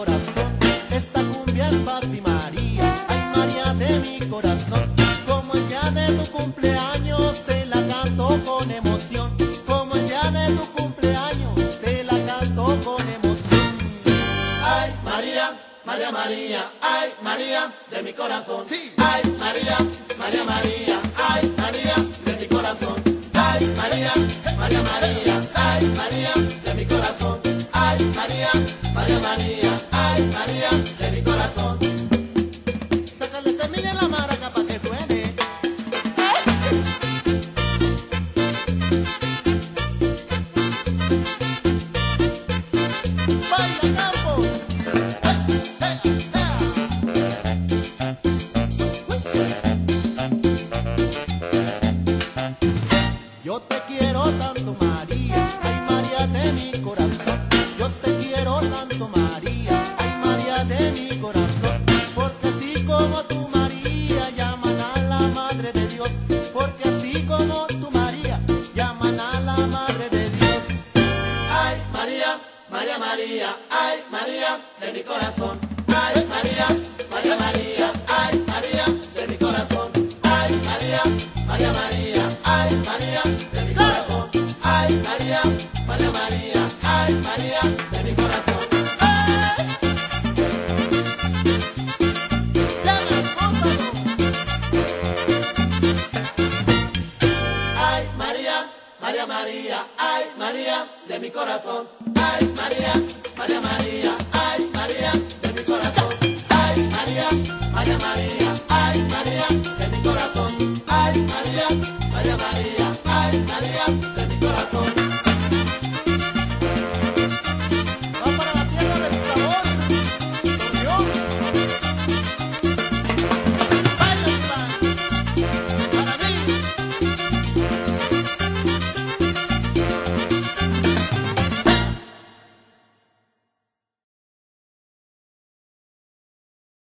corazón, esta cumbia es para ti María, ay María de mi corazón, como el día de tu cumpleaños te la canto con emoción, como el día de tu cumpleaños te la canto con emoción. Ay María, María María, ay María de mi corazón, sí. ay María, María María, ay María de mi corazón, ay María, María María, ay María. María de mi corazón. Yo te quiero tanto María, ay María de mi corazón. Porque así como tú María llaman a la Madre de Dios. Porque así como tú María llaman a la Madre de Dios. Ay, María, María, María, ay, María de mi corazón. Ay, María, María, María, ay, María de mi corazón. Ay, María, María, María, ay, María María de mi corazón, ay María María María, ay María de mi corazón, ay María María María, ay María de mi corazón, ay María María María.